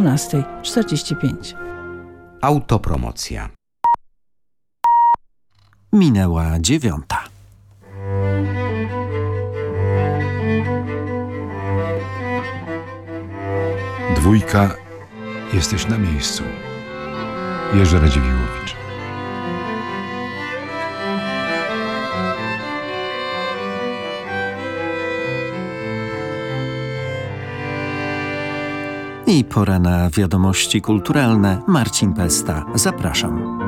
12.45. Autopromocja. Minęła dziewiąta. Dwójka, jesteś na miejscu. Jerzy Radziwiłowicz. I pora na wiadomości kulturalne. Marcin Pesta. Zapraszam.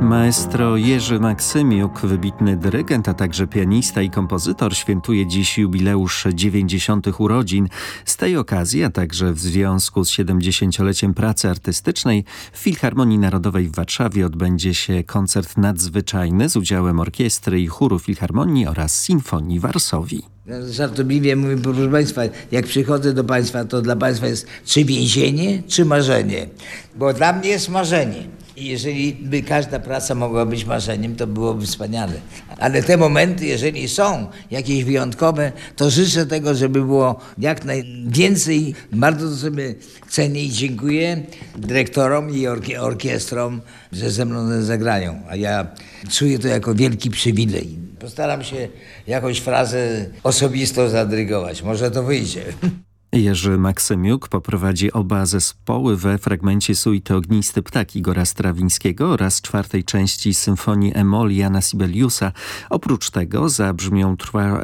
Maestro Jerzy Maksymiuk, wybitny dyrygent, a także pianista i kompozytor, świętuje dziś jubileusz 90. urodzin. Z tej okazji, a także w związku z 70-leciem pracy artystycznej, w Filharmonii Narodowej w Warszawie odbędzie się koncert nadzwyczajny z udziałem orkiestry i chóru Filharmonii oraz Sinfonii Warsowii. Żartobliwie mówię, proszę Państwa, jak przychodzę do Państwa, to dla Państwa jest czy więzienie, czy marzenie. Bo dla mnie jest marzenie. I jeżeli by każda praca mogła być marzeniem, to byłoby wspaniale. Ale te momenty, jeżeli są jakieś wyjątkowe, to życzę tego, żeby było jak najwięcej. Bardzo to sobie cenię i dziękuję dyrektorom i orki orkiestrom, że ze mną zagrają. A ja czuję to jako wielki przywilej. Postaram się jakąś frazę osobistą zadrygować. Może to wyjdzie. Jerzy Maksymiuk poprowadzi oba zespoły we fragmencie suity Ognisty Ptak Igora Strawińskiego oraz czwartej części symfonii Emol Jana Sibeliusa. Oprócz tego zabrzmią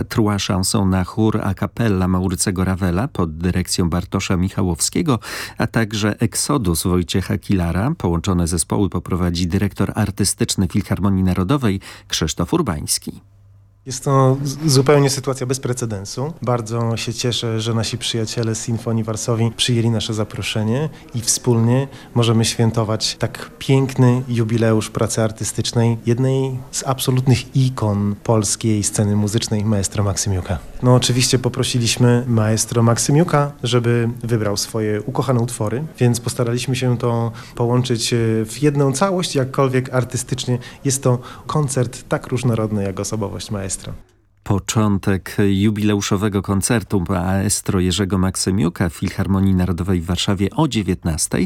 trua szansą na chór a cappella Maurycego Rawela pod dyrekcją Bartosza Michałowskiego, a także Exodus Wojciecha Kilara. Połączone zespoły poprowadzi dyrektor artystyczny Filharmonii Narodowej Krzysztof Urbański. Jest to zupełnie sytuacja bez precedensu. Bardzo się cieszę, że nasi przyjaciele z Sinfonii Warsowii przyjęli nasze zaproszenie i wspólnie możemy świętować tak piękny jubileusz pracy artystycznej jednej z absolutnych ikon polskiej sceny muzycznej, maestro Maksymiuka. No oczywiście poprosiliśmy maestro Maksymiuka, żeby wybrał swoje ukochane utwory, więc postaraliśmy się to połączyć e, w jedną całość, jakkolwiek artystycznie jest to koncert tak różnorodny jak osobowość maestra maestro. Początek jubileuszowego koncertu maestro Jerzego Maksymiuka w Filharmonii Narodowej w Warszawie o 19,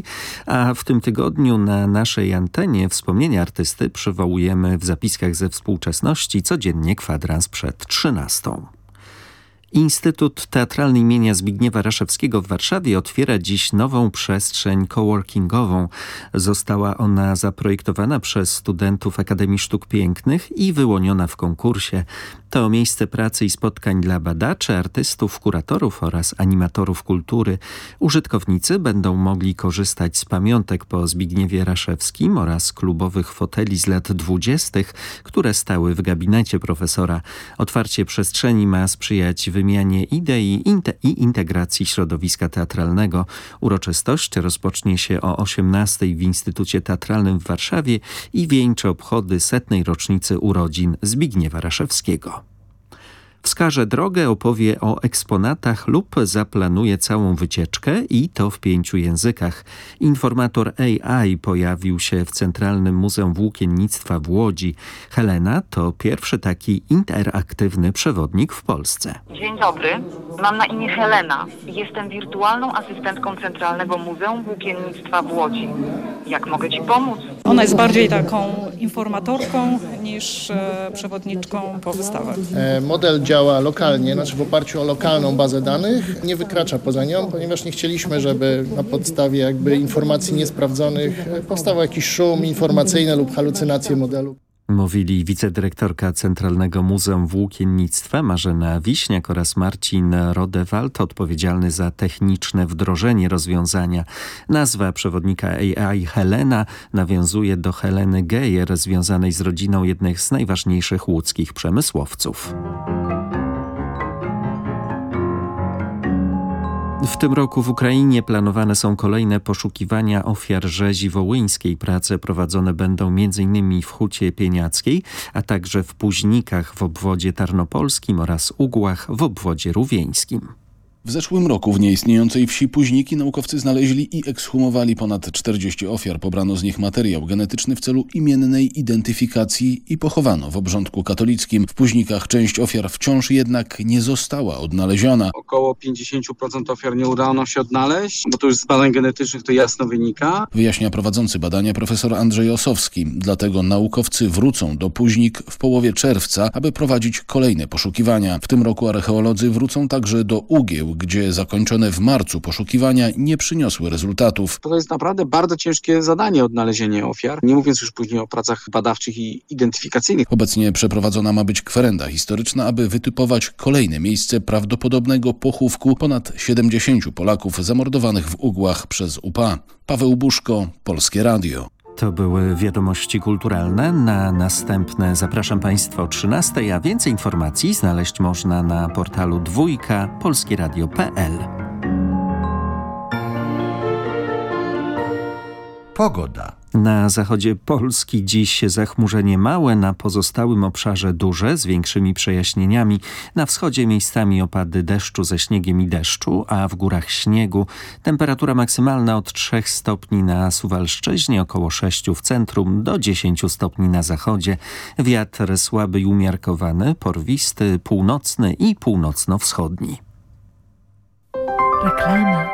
a w tym tygodniu na naszej antenie wspomnienia artysty przywołujemy w zapiskach ze współczesności codziennie kwadrans przed 13. Instytut Teatralny imienia Zbigniewa Raszewskiego w Warszawie otwiera dziś nową przestrzeń coworkingową. Została ona zaprojektowana przez studentów Akademii Sztuk Pięknych i wyłoniona w konkursie. To miejsce pracy i spotkań dla badaczy, artystów, kuratorów oraz animatorów kultury. Użytkownicy będą mogli korzystać z pamiątek po Zbigniewie Raszewskim oraz klubowych foteli z lat dwudziestych, które stały w gabinecie profesora. Otwarcie przestrzeni ma sprzyjać wymianie idei i integracji środowiska teatralnego. Uroczystość rozpocznie się o 18 w Instytucie Teatralnym w Warszawie i wieńcze obchody setnej rocznicy urodzin Zbigniewa Raszewskiego wskaże drogę, opowie o eksponatach lub zaplanuje całą wycieczkę i to w pięciu językach. Informator AI pojawił się w Centralnym Muzeum Włókiennictwa w Łodzi. Helena to pierwszy taki interaktywny przewodnik w Polsce. Dzień dobry, mam na imię Helena. Jestem wirtualną asystentką Centralnego Muzeum Włókiennictwa w Łodzi. Jak mogę Ci pomóc? Ona jest bardziej taką informatorką niż e, przewodniczką po wystawach. E, model działa lokalnie, znaczy w oparciu o lokalną bazę danych, nie wykracza poza nią, ponieważ nie chcieliśmy, żeby na podstawie jakby informacji niesprawdzonych powstał jakiś szum informacyjny lub halucynacje modelu. Mówili wicedyrektorka Centralnego Muzeum Włókiennictwa Marzena Wiśniak oraz Marcin Rodewald, odpowiedzialny za techniczne wdrożenie rozwiązania. Nazwa przewodnika AI Helena nawiązuje do Heleny Geyer, związanej z rodziną jednych z najważniejszych łódzkich przemysłowców. W tym roku w Ukrainie planowane są kolejne poszukiwania ofiar rzezi wołyńskiej. Prace prowadzone będą m.in. w Hucie Pieniackiej, a także w Późnikach w obwodzie tarnopolskim oraz Ugłach w obwodzie rówieńskim. W zeszłym roku w nieistniejącej wsi Późniki naukowcy znaleźli i ekshumowali ponad 40 ofiar. Pobrano z nich materiał genetyczny w celu imiennej identyfikacji i pochowano w obrządku katolickim. W Późnikach część ofiar wciąż jednak nie została odnaleziona. Około 50% ofiar nie udało się odnaleźć, bo to już z badań genetycznych to jasno wynika. Wyjaśnia prowadzący badania profesor Andrzej Osowski. Dlatego naukowcy wrócą do Późnik w połowie czerwca, aby prowadzić kolejne poszukiwania. W tym roku archeolodzy wrócą także do Ugieł, gdzie zakończone w marcu poszukiwania nie przyniosły rezultatów. To jest naprawdę bardzo ciężkie zadanie odnalezienie ofiar, nie mówiąc już później o pracach badawczych i identyfikacyjnych. Obecnie przeprowadzona ma być kwerenda historyczna, aby wytypować kolejne miejsce prawdopodobnego pochówku ponad 70 Polaków zamordowanych w Ugłach przez UPA. Paweł Buszko, Polskie Radio. To były wiadomości kulturalne. Na następne zapraszam Państwa o 13, a więcej informacji znaleźć można na portalu dwójka polskieradio.pl. Pogoda. Na zachodzie Polski dziś zachmurzenie małe, na pozostałym obszarze duże z większymi przejaśnieniami. Na wschodzie miejscami opady deszczu ze śniegiem i deszczu, a w górach śniegu. Temperatura maksymalna od 3 stopni na Suwalszczyźnie, około 6 w centrum, do 10 stopni na zachodzie. Wiatr słaby i umiarkowany, porwisty, północny i północno-wschodni. Reklama.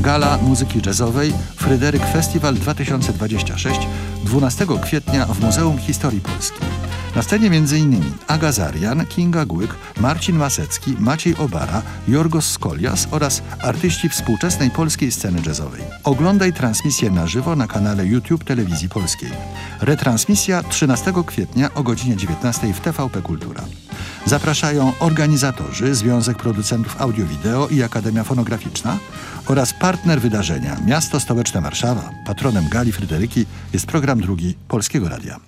Gala Muzyki Jazzowej Fryderyk Festival 2026 12 kwietnia w Muzeum Historii Polski. Na scenie m.in. Aga Zarian, Kinga Głyk, Marcin Masecki, Maciej Obara, Jorgos Skolias oraz artyści współczesnej polskiej sceny jazzowej. Oglądaj transmisję na żywo na kanale YouTube Telewizji Polskiej. Retransmisja 13 kwietnia o godzinie 19 w TVP Kultura. Zapraszają organizatorzy, Związek Producentów Audio-Wideo i Akademia Fonograficzna oraz partner wydarzenia Miasto Stołeczne Warszawa. Patronem Gali Fryderyki jest program drugi Polskiego Radia.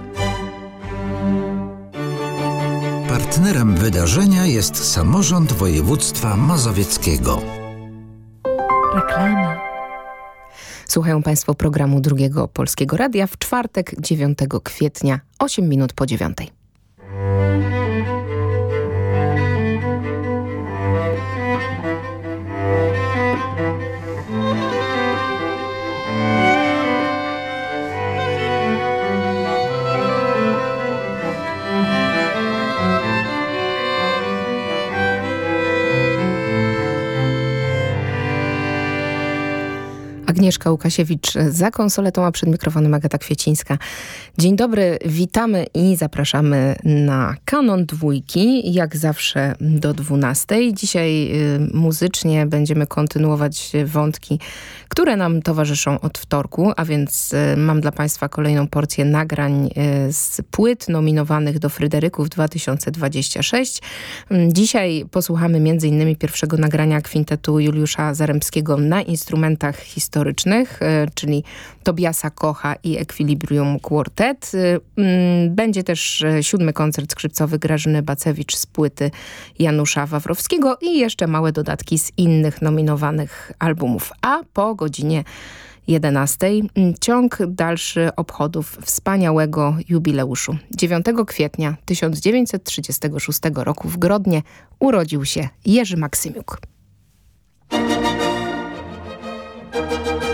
Partnerem wydarzenia jest samorząd województwa mazowieckiego. Reklama. Słuchają Państwo programu Drugiego Polskiego Radia w czwartek 9 kwietnia, 8 minut po dziewiątej. Agnieszka Łukasiewicz za konsoletą, a przed mikrofonem Agata Kwiecińska. Dzień dobry, witamy i zapraszamy na Kanon Dwójki, jak zawsze do 12. Dzisiaj y, muzycznie będziemy kontynuować wątki, które nam towarzyszą od wtorku, a więc y, mam dla Państwa kolejną porcję nagrań y, z płyt nominowanych do Fryderyków 2026. Dzisiaj posłuchamy m.in. pierwszego nagrania kwintetu Juliusza Zaremskiego na instrumentach historycznych historycznych, e, czyli Tobiasa Kocha i Equilibrium Quartet. E, mm, będzie też e, siódmy koncert skrzypcowy Grażyny Bacewicz z płyty Janusza Wawrowskiego i jeszcze małe dodatki z innych nominowanych albumów. A po godzinie 11 mm, ciąg dalszy obchodów wspaniałego jubileuszu. 9 kwietnia 1936 roku w Grodnie urodził się Jerzy Maksymiuk. Thank you.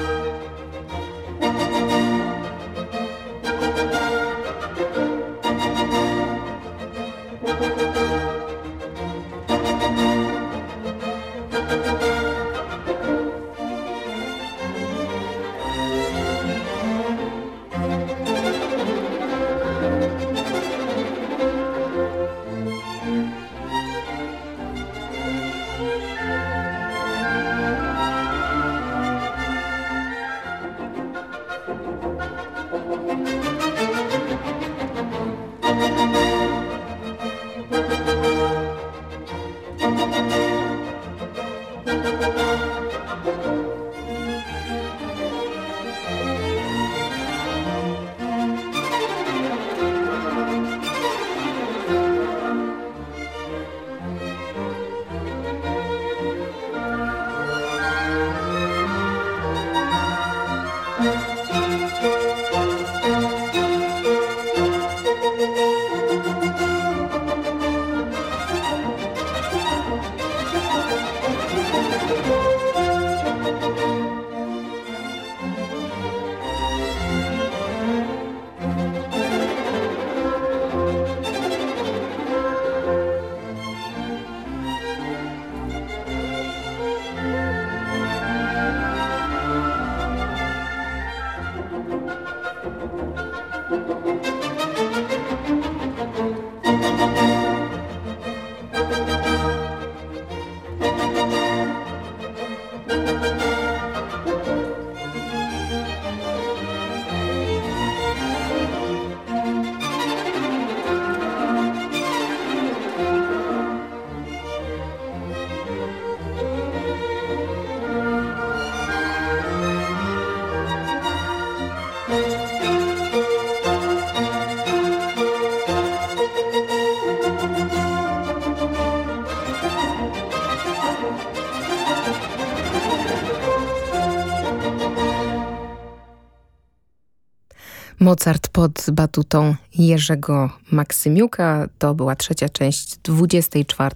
Mozart pod batutą Jerzego Maksymiuka. To była trzecia część 24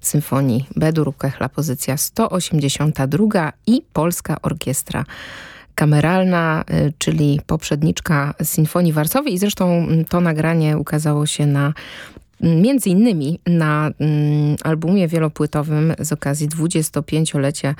Symfonii Bedur Kechla, pozycja 182 i Polska Orkiestra Kameralna, y, czyli poprzedniczka Sinfonii Warsowej. I zresztą to nagranie ukazało się na Między innymi na mm, albumie wielopłytowym z okazji 25-lecia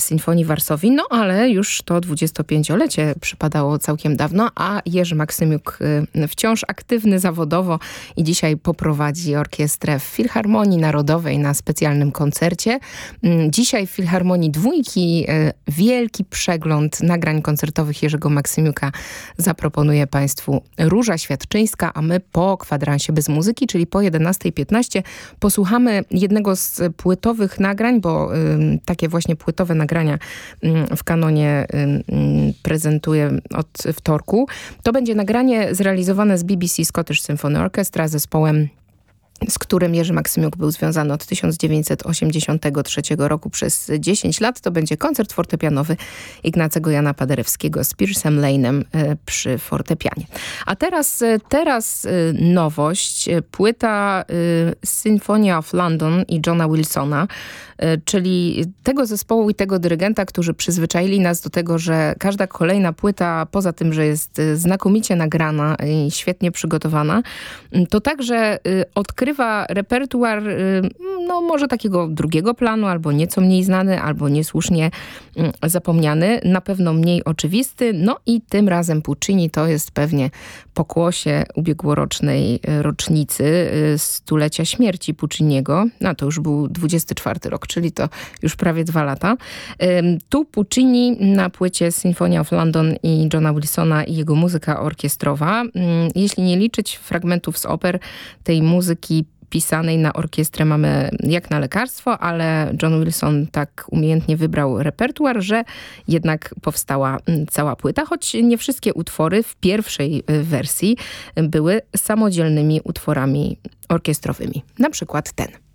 Sinfonii Warsowi, no ale już to 25-lecie przypadało całkiem dawno, a Jerzy Maksymiuk y, wciąż aktywny zawodowo i dzisiaj poprowadzi orkiestrę w Filharmonii Narodowej na specjalnym koncercie. Mm, dzisiaj w Filharmonii Dwójki y, wielki przegląd nagrań koncertowych Jerzego Maksymiuka zaproponuje Państwu Róża Świadczyńska, a my po kwadransie bez muzyki, czyli po 11.15 posłuchamy jednego z płytowych nagrań, bo y, takie właśnie płytowe nagrania y, w kanonie y, prezentuje od wtorku. To będzie nagranie zrealizowane z BBC Scottish Symphony Orchestra zespołem z którym Jerzy Maksymiuk był związany od 1983 roku przez 10 lat. To będzie koncert fortepianowy Ignacego Jana Paderewskiego z Piersem Lane'em e, przy fortepianie. A teraz, e, teraz e, nowość. Płyta Symphonia of London i Johna Wilsona, czyli tego zespołu i tego dyrygenta, którzy przyzwyczaili nas do tego, że każda kolejna płyta, poza tym, że jest znakomicie nagrana i świetnie przygotowana, to także odkrywa repertuar, y, no może takiego drugiego planu, albo nieco mniej znany, albo niesłusznie mm, zapomniany, na pewno mniej oczywisty. No i tym razem Puccini to jest pewnie pokłosie ubiegłorocznej y, rocznicy y, stulecia śmierci Pucciniego. No to już był 24 rok, czyli to już prawie dwa lata. Tu Puccini na płycie Symphony of London i Johna Wilsona i jego muzyka orkiestrowa. Mm, jeśli nie liczyć fragmentów z oper, tej muzyki pisanej na orkiestrę mamy jak na lekarstwo, ale John Wilson tak umiejętnie wybrał repertuar, że jednak powstała mm, cała płyta, choć nie wszystkie utwory w pierwszej y, wersji były samodzielnymi utworami orkiestrowymi. Na przykład ten.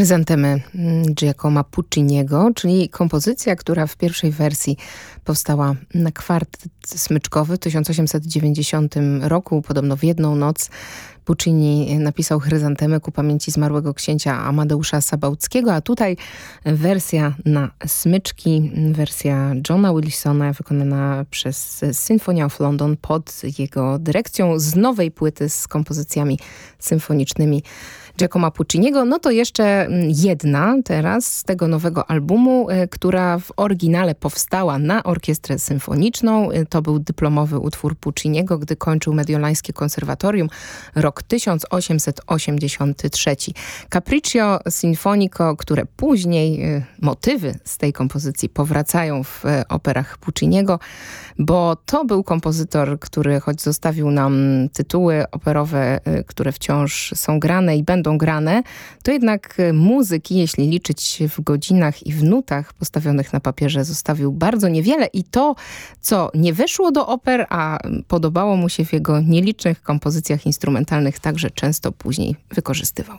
Chryzantemy mm, Giacomo Pucciniego, czyli kompozycja, która w pierwszej wersji powstała na kwartet smyczkowy w 1890 roku, podobno w jedną noc. Puccini napisał chryzantemę ku pamięci zmarłego księcia Amadeusza Sabałckiego, a tutaj wersja na smyczki, wersja Johna Wilsona wykonana przez Symphony of London pod jego dyrekcją z nowej płyty z kompozycjami symfonicznymi Giacomo Pucciniego, no to jeszcze mm, jedna teraz z tego nowego albumu, y, która w oryginale powstała na orkiestrę symfoniczną. Y, to był dyplomowy utwór Pucciniego, gdy kończył Mediolańskie Konserwatorium, rok 1883. Capriccio Sinfonico, które później, y, motywy z tej kompozycji powracają w operach Pucciniego, bo to był kompozytor, który choć zostawił nam tytuły operowe, które wciąż są grane i będą będą grane, to jednak e, muzyki, jeśli liczyć w godzinach i w nutach postawionych na papierze, zostawił bardzo niewiele i to, co nie weszło do oper, a podobało mu się w jego nielicznych kompozycjach instrumentalnych, także często później wykorzystywał.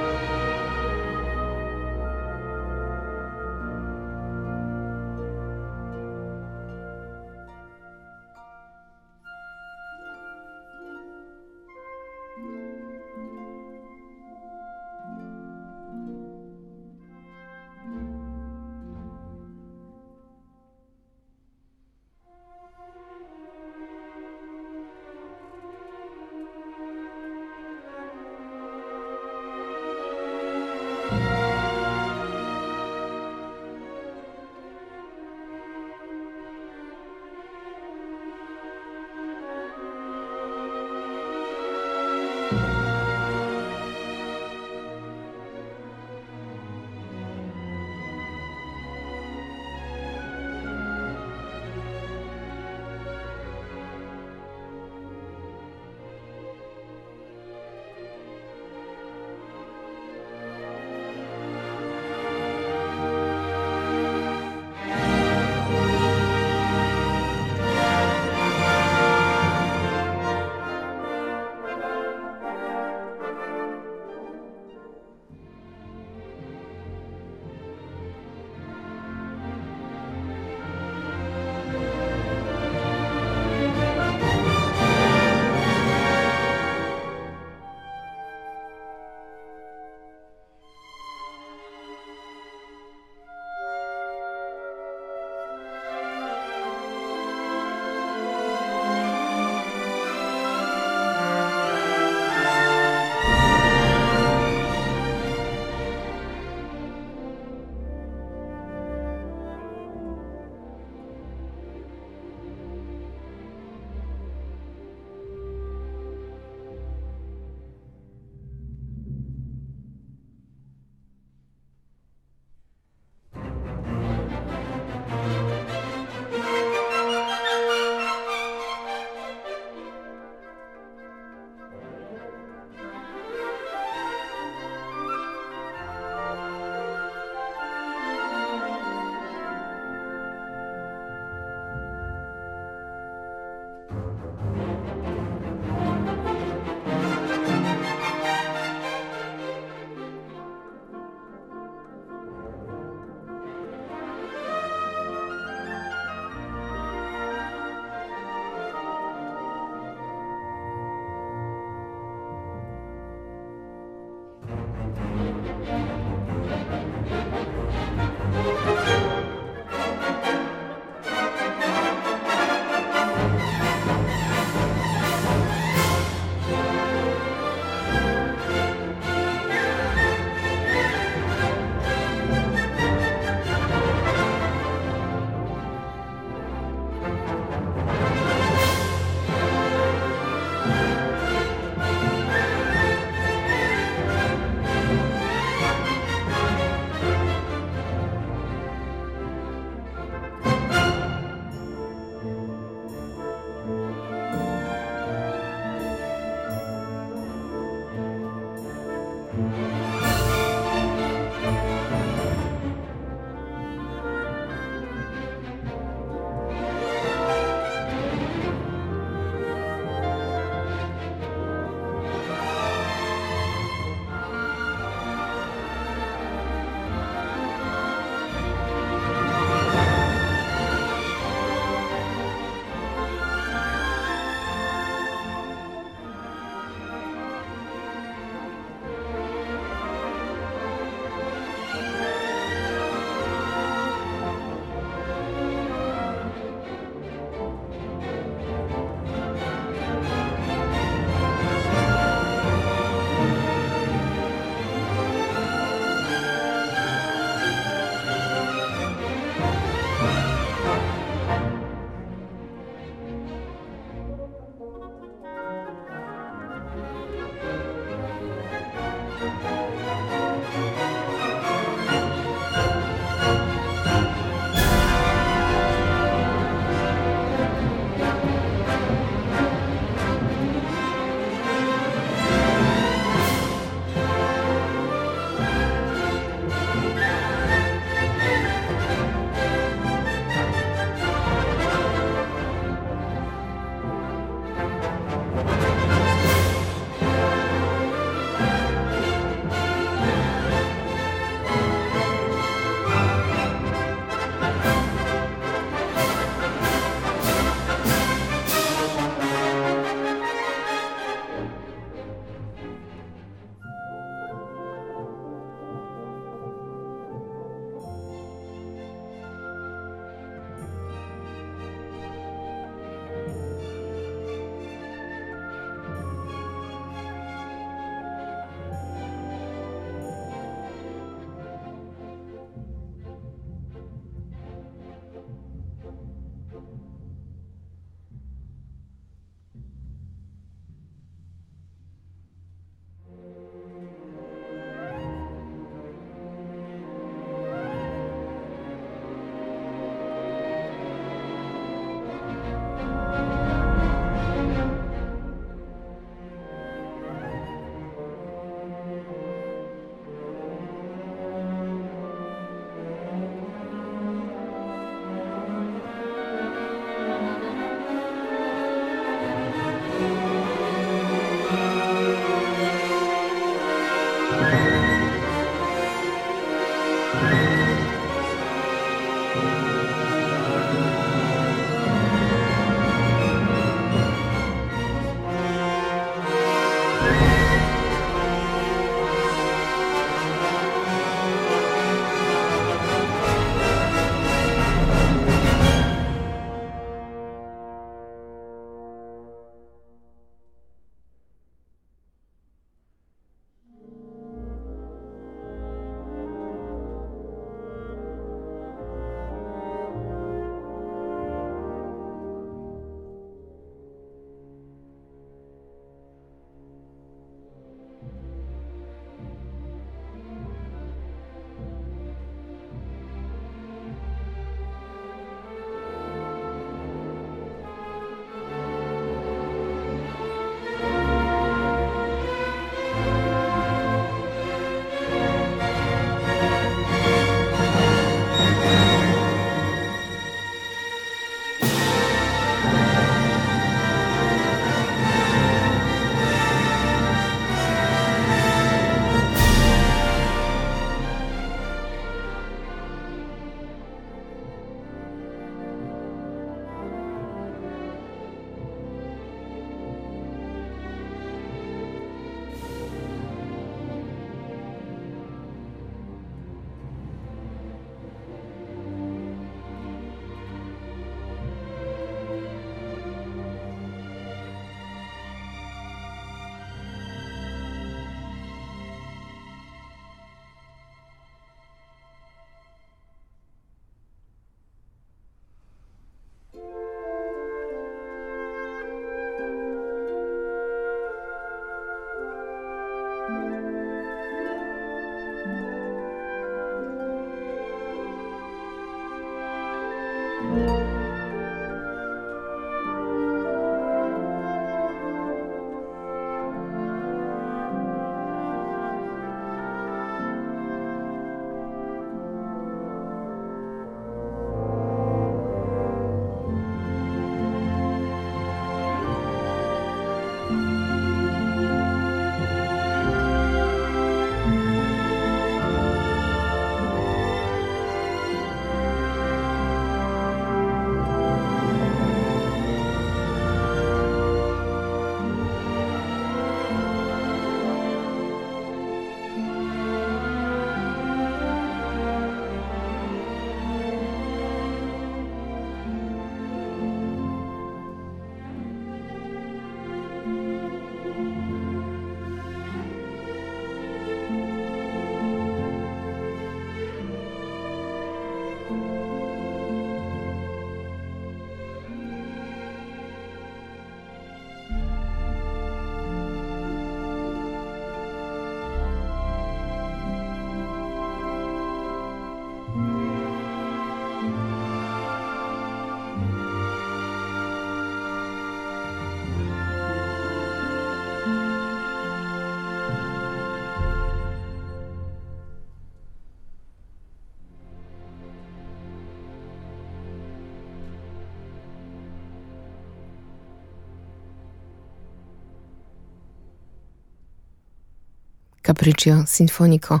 Capriccio Sinfonico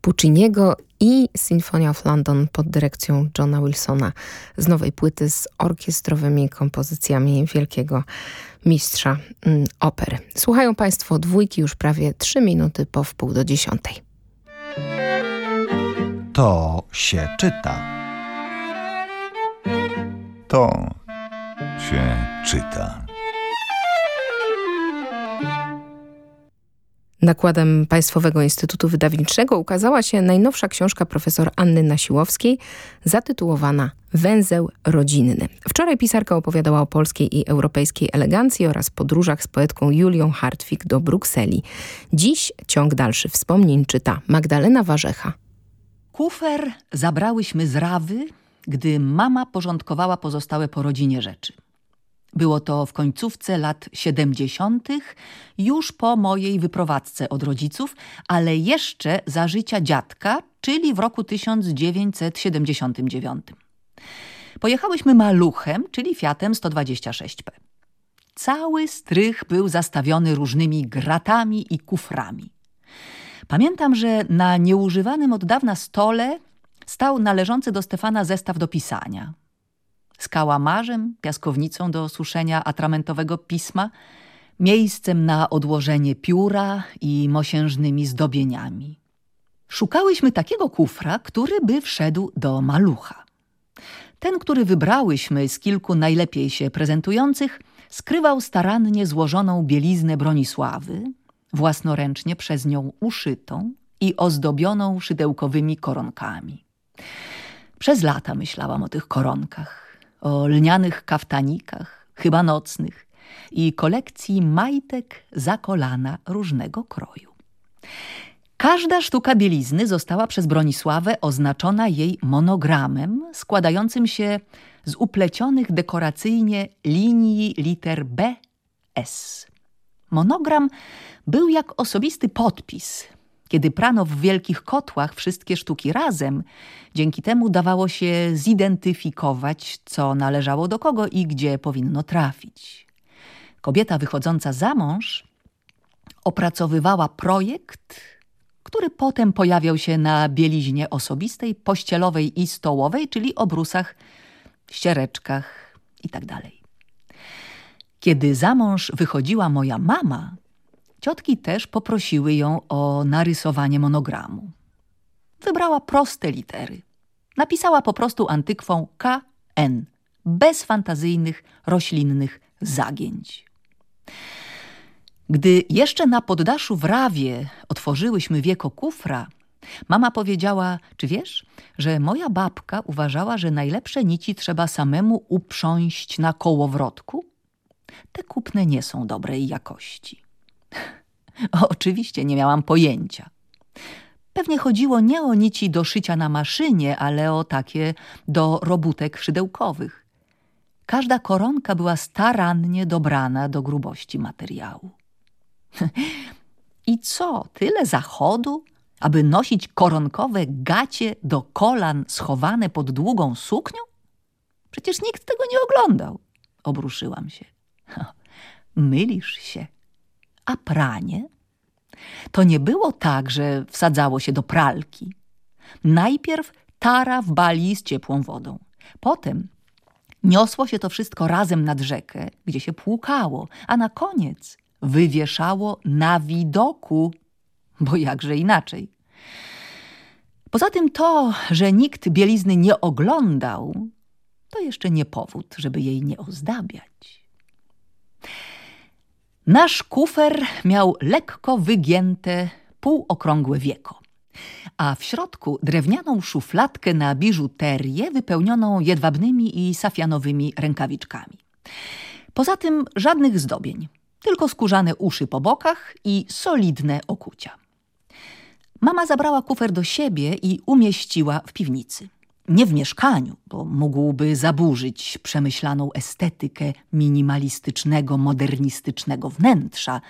Pucciniego i Symphony of London pod dyrekcją Johna Wilsona z nowej płyty z orkiestrowymi kompozycjami wielkiego mistrza mm, opery. Słuchają Państwo dwójki już prawie trzy minuty po wpół do dziesiątej. To się czyta. To się czyta. Nakładem Państwowego Instytutu Wydawniczego ukazała się najnowsza książka profesor Anny Nasiłowskiej zatytułowana Węzeł rodzinny. Wczoraj pisarka opowiadała o polskiej i europejskiej elegancji oraz podróżach z poetką Julią Hartwig do Brukseli. Dziś ciąg dalszy wspomnień czyta Magdalena Warzecha. Kufer zabrałyśmy z Rawy, gdy mama porządkowała pozostałe po rodzinie rzeczy. Było to w końcówce lat 70., już po mojej wyprowadzce od rodziców, ale jeszcze za życia dziadka, czyli w roku 1979. Pojechałyśmy maluchem, czyli Fiatem 126P. Cały strych był zastawiony różnymi gratami i kuframi. Pamiętam, że na nieużywanym od dawna stole stał należący do Stefana zestaw do pisania – z kałamarzem, piaskownicą do suszenia atramentowego pisma, miejscem na odłożenie pióra i mosiężnymi zdobieniami. Szukałyśmy takiego kufra, który by wszedł do malucha. Ten, który wybrałyśmy z kilku najlepiej się prezentujących, skrywał starannie złożoną bieliznę Bronisławy, własnoręcznie przez nią uszytą i ozdobioną szydełkowymi koronkami. Przez lata myślałam o tych koronkach o lnianych kaftanikach, chyba nocnych i kolekcji majtek za kolana różnego kroju. Każda sztuka bielizny została przez Bronisławę oznaczona jej monogramem składającym się z uplecionych dekoracyjnie linii liter B, S. Monogram był jak osobisty podpis, kiedy prano w wielkich kotłach wszystkie sztuki razem, dzięki temu dawało się zidentyfikować, co należało do kogo i gdzie powinno trafić. Kobieta wychodząca za mąż opracowywała projekt, który potem pojawiał się na bieliźnie osobistej, pościelowej i stołowej, czyli obrusach, ściereczkach itd. Tak kiedy za mąż wychodziła moja mama, Ciotki też poprosiły ją o narysowanie monogramu. Wybrała proste litery. Napisała po prostu antykwą KN, bez fantazyjnych, roślinnych zagięć. Gdy jeszcze na poddaszu w Rawie otworzyłyśmy wieko kufra, mama powiedziała, czy wiesz, że moja babka uważała, że najlepsze nici trzeba samemu uprząść na kołowrotku? Te kupne nie są dobrej jakości. Oczywiście nie miałam pojęcia. Pewnie chodziło nie o nici do szycia na maszynie, ale o takie do robótek szydełkowych. Każda koronka była starannie dobrana do grubości materiału. I co, tyle zachodu, aby nosić koronkowe gacie do kolan schowane pod długą suknią? Przecież nikt tego nie oglądał. Obruszyłam się. Mylisz się. A pranie? To nie było tak, że wsadzało się do pralki. Najpierw tara w bali z ciepłą wodą. Potem niosło się to wszystko razem nad rzekę, gdzie się płukało, a na koniec wywieszało na widoku, bo jakże inaczej. Poza tym to, że nikt bielizny nie oglądał, to jeszcze nie powód, żeby jej nie ozdabiać. Nasz kufer miał lekko wygięte, półokrągłe wieko, a w środku drewnianą szufladkę na biżuterię wypełnioną jedwabnymi i safianowymi rękawiczkami. Poza tym żadnych zdobień, tylko skórzane uszy po bokach i solidne okucia. Mama zabrała kufer do siebie i umieściła w piwnicy nie w mieszkaniu, bo mógłby zaburzyć przemyślaną estetykę minimalistycznego, modernistycznego wnętrza,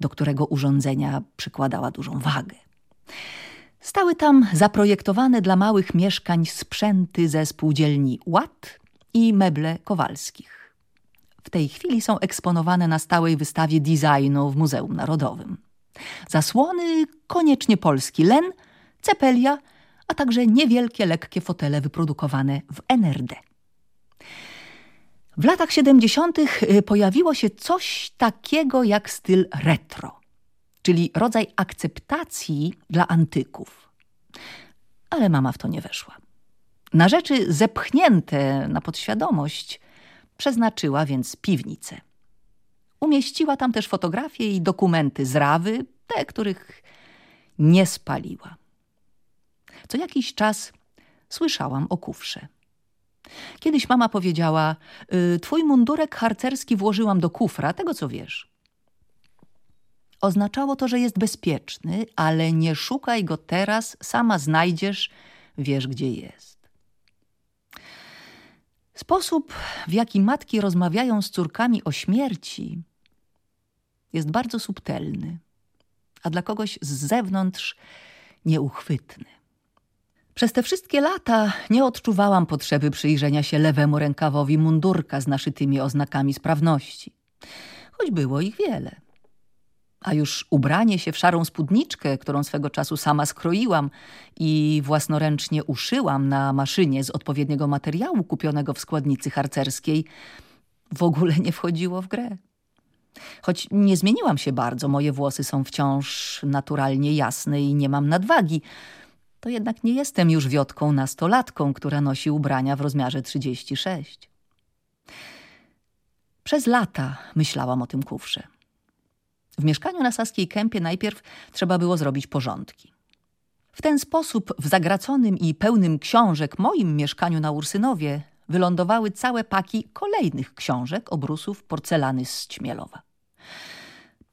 do którego urządzenia przykładała dużą wagę. Stały tam zaprojektowane dla małych mieszkań sprzęty ze spółdzielni Ład i meble Kowalskich. W tej chwili są eksponowane na stałej wystawie designu w Muzeum Narodowym. Zasłony koniecznie polski len, cepelia, a także niewielkie, lekkie fotele wyprodukowane w NRD. W latach 70. Y, pojawiło się coś takiego jak styl retro, czyli rodzaj akceptacji dla antyków. Ale mama w to nie weszła. Na rzeczy zepchnięte na podświadomość przeznaczyła więc piwnicę. Umieściła tam też fotografie i dokumenty z Rawy, te, których nie spaliła. Co jakiś czas słyszałam o kufrze. Kiedyś mama powiedziała, y, twój mundurek harcerski włożyłam do kufra, tego co wiesz. Oznaczało to, że jest bezpieczny, ale nie szukaj go teraz, sama znajdziesz, wiesz gdzie jest. Sposób, w jaki matki rozmawiają z córkami o śmierci, jest bardzo subtelny, a dla kogoś z zewnątrz nieuchwytny. Przez te wszystkie lata nie odczuwałam potrzeby przyjrzenia się lewemu rękawowi mundurka z naszytymi oznakami sprawności, choć było ich wiele. A już ubranie się w szarą spódniczkę, którą swego czasu sama skroiłam i własnoręcznie uszyłam na maszynie z odpowiedniego materiału kupionego w składnicy harcerskiej, w ogóle nie wchodziło w grę. Choć nie zmieniłam się bardzo, moje włosy są wciąż naturalnie jasne i nie mam nadwagi, to jednak nie jestem już wiotką nastolatką, która nosi ubrania w rozmiarze 36. Przez lata myślałam o tym kufrze. W mieszkaniu na Saskiej Kępie najpierw trzeba było zrobić porządki. W ten sposób w zagraconym i pełnym książek moim mieszkaniu na Ursynowie wylądowały całe paki kolejnych książek, obrusów, porcelany z Ćmielowa.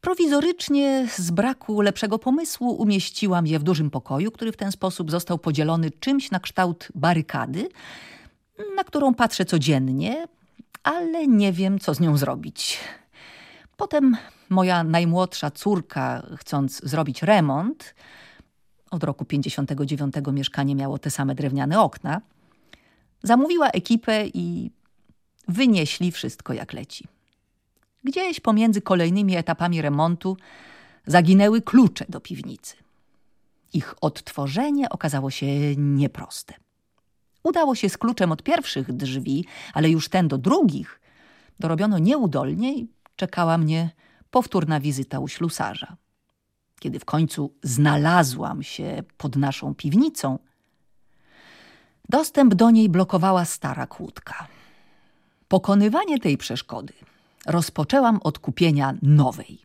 Prowizorycznie, z braku lepszego pomysłu, umieściłam je w dużym pokoju, który w ten sposób został podzielony czymś na kształt barykady, na którą patrzę codziennie, ale nie wiem, co z nią zrobić. Potem moja najmłodsza córka, chcąc zrobić remont, od roku 59 mieszkanie miało te same drewniane okna, zamówiła ekipę i wynieśli wszystko jak leci. Gdzieś pomiędzy kolejnymi etapami remontu zaginęły klucze do piwnicy. Ich odtworzenie okazało się nieproste. Udało się z kluczem od pierwszych drzwi, ale już ten do drugich dorobiono nieudolnie i czekała mnie powtórna wizyta u ślusarza. Kiedy w końcu znalazłam się pod naszą piwnicą, dostęp do niej blokowała stara kłódka. Pokonywanie tej przeszkody rozpoczęłam od kupienia nowej.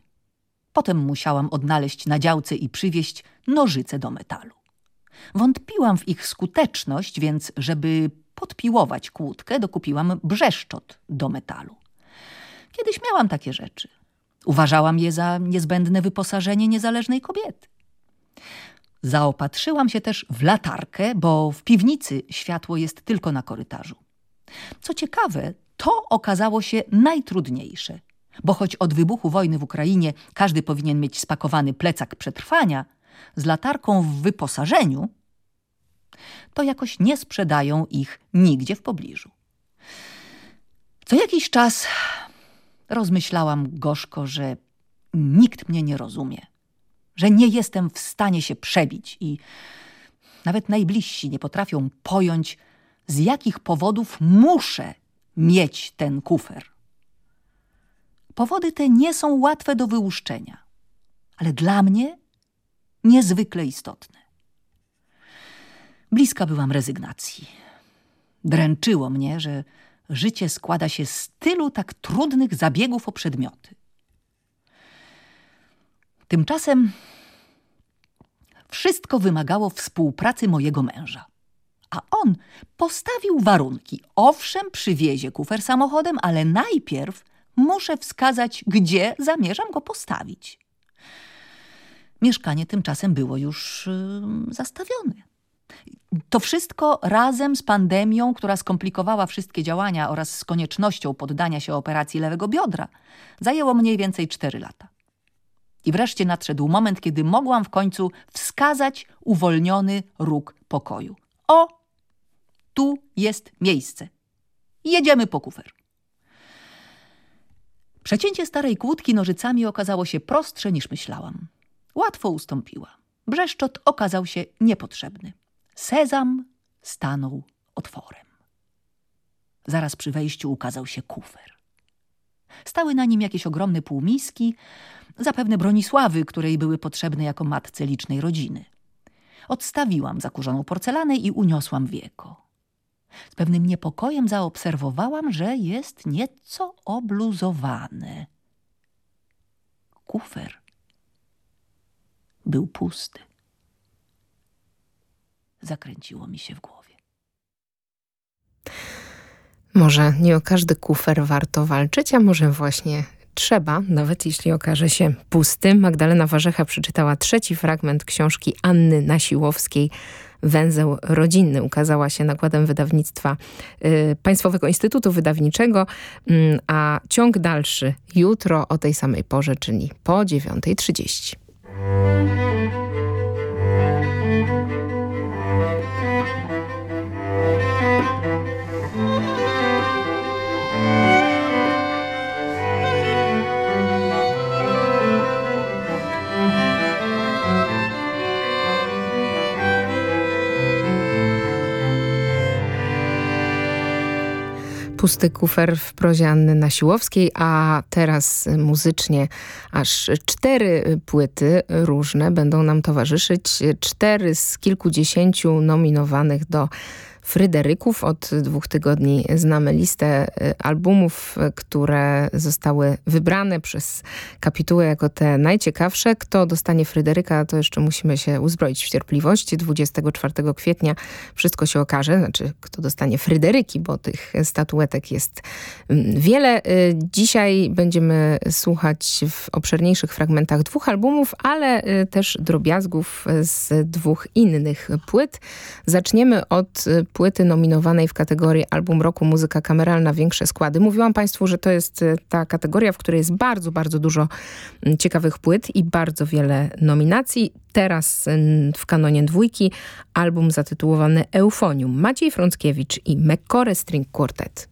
Potem musiałam odnaleźć na działce i przywieźć nożyce do metalu. Wątpiłam w ich skuteczność, więc żeby podpiłować kłódkę, dokupiłam brzeszczot do metalu. Kiedyś miałam takie rzeczy. Uważałam je za niezbędne wyposażenie niezależnej kobiety. Zaopatrzyłam się też w latarkę, bo w piwnicy światło jest tylko na korytarzu. Co ciekawe, to okazało się najtrudniejsze, bo choć od wybuchu wojny w Ukrainie każdy powinien mieć spakowany plecak przetrwania, z latarką w wyposażeniu, to jakoś nie sprzedają ich nigdzie w pobliżu. Co jakiś czas rozmyślałam gorzko, że nikt mnie nie rozumie, że nie jestem w stanie się przebić i nawet najbliżsi nie potrafią pojąć, z jakich powodów muszę mieć ten kufer. Powody te nie są łatwe do wyłuszczenia, ale dla mnie niezwykle istotne. Bliska byłam rezygnacji. Dręczyło mnie, że życie składa się z tylu tak trudnych zabiegów o przedmioty. Tymczasem wszystko wymagało współpracy mojego męża. A on postawił warunki. Owszem, przywiezie kufer samochodem, ale najpierw muszę wskazać, gdzie zamierzam go postawić. Mieszkanie tymczasem było już yy, zastawione. To wszystko razem z pandemią, która skomplikowała wszystkie działania oraz z koniecznością poddania się operacji lewego biodra, zajęło mniej więcej cztery lata. I wreszcie nadszedł moment, kiedy mogłam w końcu wskazać uwolniony róg pokoju. O, tu jest miejsce. Jedziemy po kufer. Przecięcie starej kłódki nożycami okazało się prostsze niż myślałam. Łatwo ustąpiła. Brzeszczot okazał się niepotrzebny. Sezam stanął otworem. Zaraz przy wejściu ukazał się kufer. Stały na nim jakieś ogromne półmiski, zapewne Bronisławy, której były potrzebne jako matce licznej rodziny. Odstawiłam zakurzoną porcelanę i uniosłam wieko. Z pewnym niepokojem zaobserwowałam, że jest nieco obluzowany. Kufer był pusty. Zakręciło mi się w głowie. Może nie o każdy kufer warto walczyć, a może właśnie trzeba, nawet jeśli okaże się pusty. Magdalena Warzecha przeczytała trzeci fragment książki Anny Nasiłowskiej Węzeł Rodzinny. Ukazała się nakładem wydawnictwa y, Państwowego Instytutu Wydawniczego, y, a ciąg dalszy jutro o tej samej porze, czyli po 9.30. Pusty kufer w prozie Anny Nasiłowskiej, a teraz muzycznie aż cztery płyty różne będą nam towarzyszyć. Cztery z kilkudziesięciu nominowanych do Fryderyków. Od dwóch tygodni znamy listę y, albumów, które zostały wybrane przez kapitułę jako te najciekawsze. Kto dostanie Fryderyka, to jeszcze musimy się uzbroić w cierpliwość. 24 kwietnia wszystko się okaże. Znaczy, kto dostanie Fryderyki, bo tych statuetek jest mm, wiele. Y, dzisiaj będziemy słuchać w obszerniejszych fragmentach dwóch albumów, ale y, też drobiazgów z dwóch innych płyt. Zaczniemy od płyty nominowanej w kategorii Album Roku Muzyka Kameralna Większe Składy. Mówiłam Państwu, że to jest e, ta kategoria, w której jest bardzo, bardzo dużo ciekawych płyt i bardzo wiele nominacji. Teraz w kanonie dwójki album zatytułowany Eufonium. Maciej Frąckiewicz i McCore String Quartet.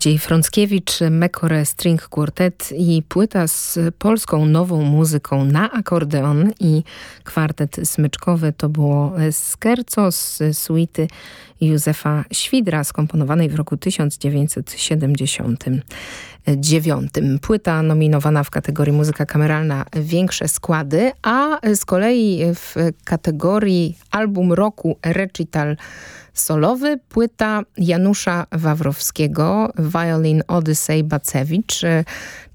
Maciej Frąckiewicz, Mekore String Quartet i płyta z polską nową muzyką na akordeon i kwartet smyczkowy to było Skerco z suity Józefa Świdra skomponowanej w roku 1979. Płyta nominowana w kategorii muzyka kameralna większe składy, a z kolei w kategorii album roku recital solowy płyta Janusza Wawrowskiego Violin Odyssey Bacewicz,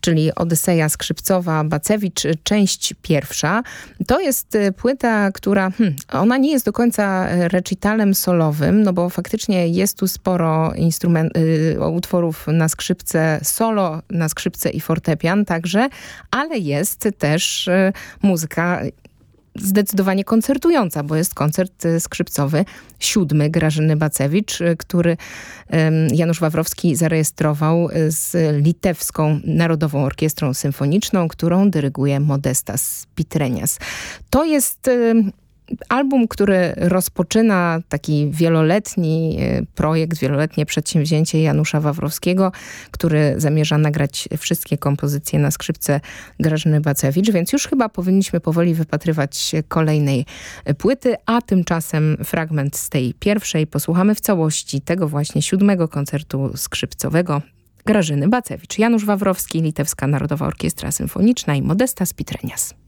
czyli Odyseja Skrzypcowa Bacewicz, część pierwsza. To jest płyta, która, hmm, ona nie jest do końca recitalem solowym, no bo faktycznie jest tu sporo instrument, y, utworów na skrzypce solo, na skrzypce i fortepian także, ale jest też y, muzyka zdecydowanie koncertująca, bo jest koncert e, skrzypcowy siódmy Grażyny Bacewicz, e, który Janusz Wawrowski zarejestrował e, z Litewską Narodową Orkiestrą Symfoniczną, którą dyryguje Modestas Pitrenias. To jest album, który rozpoczyna taki wieloletni e, projekt, wieloletnie przedsięwzięcie Janusza Wawrowskiego, który zamierza nagrać wszystkie kompozycje na skrzypce Grażyny Bacewicz, więc już chyba powinniśmy powoli wypatrywać kolejnej płyty, a tymczasem fragment z tej pierwszej posłuchamy w całości tego właśnie siódmego koncertu skrzypcowego Grażyny Bacewicz. Janusz Wawrowski, Litewska Narodowa Orkiestra Symfoniczna i Modesta Spitrenias.